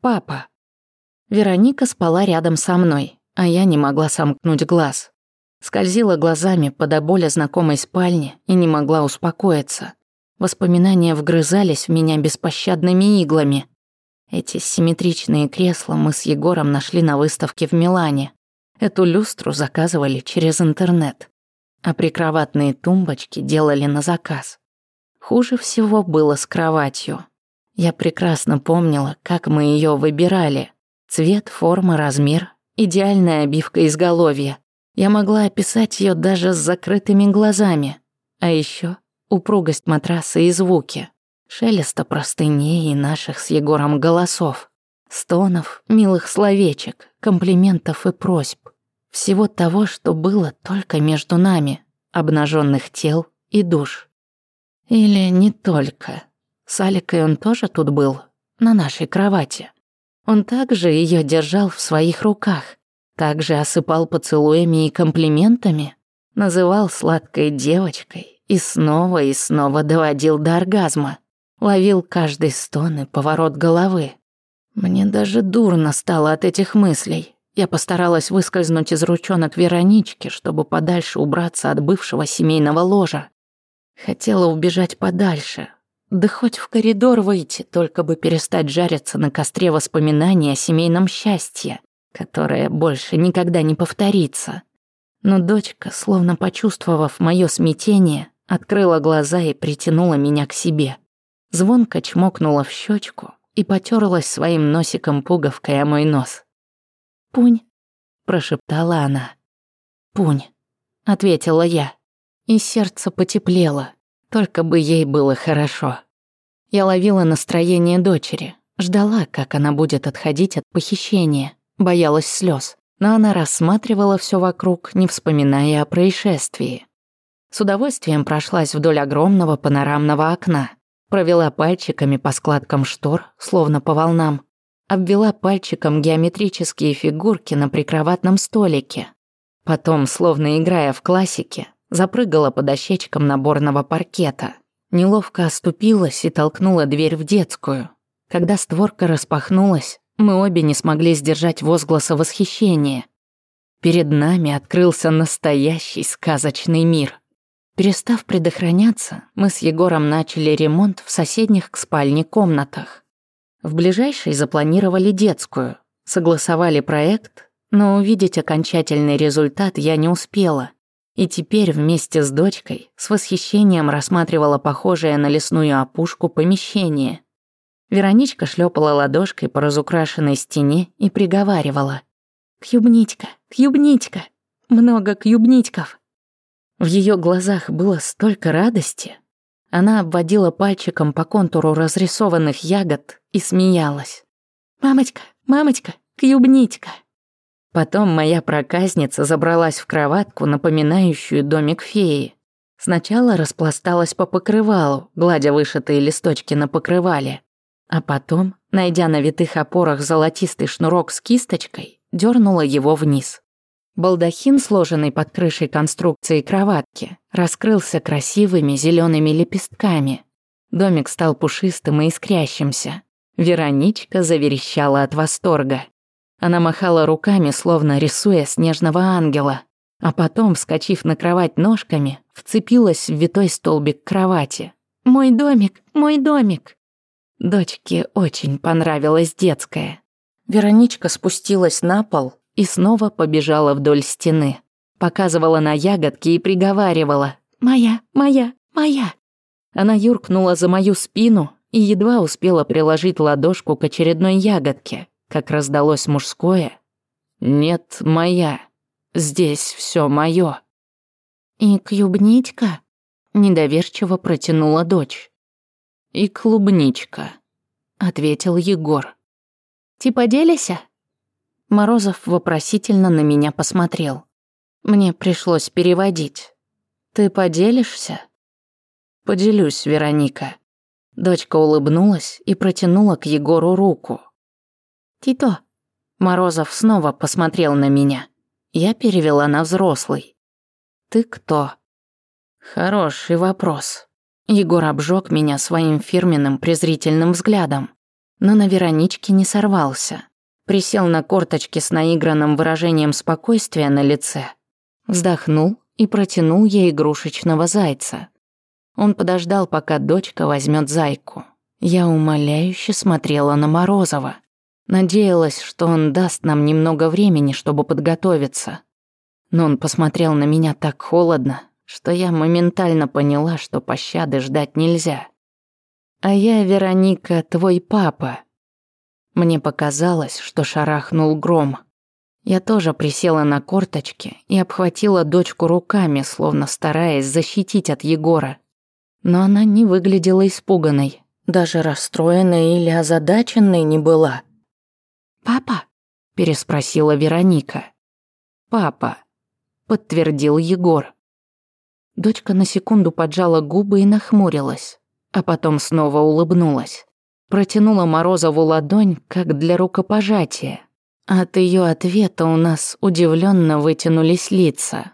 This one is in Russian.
Папа. Вероника спала рядом со мной, а я не могла сомкнуть глаз. Скользила глазами по до боли знакомой спальне и не могла успокоиться. Воспоминания вгрызались в меня беспощадными иглами. Эти симметричные кресла мы с Егором нашли на выставке в Милане. Эту люстру заказывали через интернет. А прикроватные тумбочки делали на заказ. Хуже всего было с кроватью. Я прекрасно помнила, как мы ее выбирали. Цвет, форма, размер, идеальная обивка изголовья. Я могла описать ее даже с закрытыми глазами. А еще упругость матраса и звуки. Шелеста простыней и наших с Егором голосов. Стонов, милых словечек, комплиментов и просьб. Всего того, что было только между нами, обнаженных тел и душ. Или не только. С Аликой он тоже тут был, на нашей кровати. Он также ее держал в своих руках, также осыпал поцелуями и комплиментами, называл сладкой девочкой и снова и снова доводил до оргазма, ловил каждый стон и поворот головы. Мне даже дурно стало от этих мыслей. Я постаралась выскользнуть из ручонок Веронички, чтобы подальше убраться от бывшего семейного ложа. Хотела убежать подальше, да хоть в коридор выйти, только бы перестать жариться на костре воспоминаний о семейном счастье, которое больше никогда не повторится. Но дочка, словно почувствовав мое смятение, открыла глаза и притянула меня к себе. Звонко чмокнула в щечку и потерлась своим носиком пуговкой о мой нос. «Пунь», — прошептала она. «Пунь», — ответила я, и сердце потеплело. Только бы ей было хорошо. Я ловила настроение дочери, ждала, как она будет отходить от похищения, боялась слез, но она рассматривала все вокруг, не вспоминая о происшествии. С удовольствием прошлась вдоль огромного панорамного окна, провела пальчиками по складкам штор, словно по волнам, обвела пальчиком геометрические фигурки на прикроватном столике. Потом, словно играя в классике, запрыгала по дощечкам наборного паркета. Неловко оступилась и толкнула дверь в детскую. Когда створка распахнулась, мы обе не смогли сдержать возгласа восхищения. Перед нами открылся настоящий сказочный мир. Перестав предохраняться, мы с Егором начали ремонт в соседних к спальне комнатах. В ближайшей запланировали детскую, согласовали проект, но увидеть окончательный результат я не успела – и теперь вместе с дочкой с восхищением рассматривала похожее на лесную опушку помещение. Вероничка шлепала ладошкой по разукрашенной стене и приговаривала. «Кьюбнитька, кьюбнитька, много кьюбнитков». В ее глазах было столько радости. Она обводила пальчиком по контуру разрисованных ягод и смеялась. «Мамочка, мамочка, кьюбнитька». Потом моя проказница забралась в кроватку, напоминающую домик феи. Сначала распласталась по покрывалу, гладя вышитые листочки на покрывале. А потом, найдя на витых опорах золотистый шнурок с кисточкой, дернула его вниз. Балдахин, сложенный под крышей конструкции кроватки, раскрылся красивыми зелеными лепестками. Домик стал пушистым и искрящимся. Вероничка заверещала от восторга. Она махала руками, словно рисуя снежного ангела, а потом, вскочив на кровать ножками, вцепилась в витой столбик кровати. «Мой домик! Мой домик!» Дочке очень понравилось детское. Вероничка спустилась на пол и снова побежала вдоль стены. Показывала на ягодки и приговаривала «Моя, моя, моя!». Она юркнула за мою спину и едва успела приложить ладошку к очередной ягодке, как раздалось мужское «Нет, моя, здесь все моё». «И клубничка?» — недоверчиво протянула дочь. «И клубничка», — ответил Егор. «Типа поделися? Морозов вопросительно на меня посмотрел. Мне пришлось переводить. «Ты поделишься?» «Поделюсь, Вероника». Дочка улыбнулась и протянула к Егору руку. «Тито». Морозов снова посмотрел на меня. Я перевела на взрослый. «Ты кто?» Хороший вопрос. Егор обжег меня своим фирменным презрительным взглядом, но на Вероничке не сорвался. Присел на корточки с наигранным выражением спокойствия на лице, вздохнул и протянул ей игрушечного зайца. Он подождал, пока дочка возьмет зайку. Я умоляюще смотрела на Морозова. Надеялась, что он даст нам немного времени, чтобы подготовиться. Но он посмотрел на меня так холодно, что я моментально поняла, что пощады ждать нельзя. «А я, Вероника, твой папа». Мне показалось, что шарахнул гром. Я тоже присела на корточки и обхватила дочку руками, словно стараясь защитить от Егора. Но она не выглядела испуганной, даже расстроенной или озадаченной не была. «Папа?» – переспросила Вероника. «Папа», – подтвердил Егор. Дочка на секунду поджала губы и нахмурилась, а потом снова улыбнулась. Протянула Морозову ладонь, как для рукопожатия. От ее ответа у нас удивленно вытянулись лица.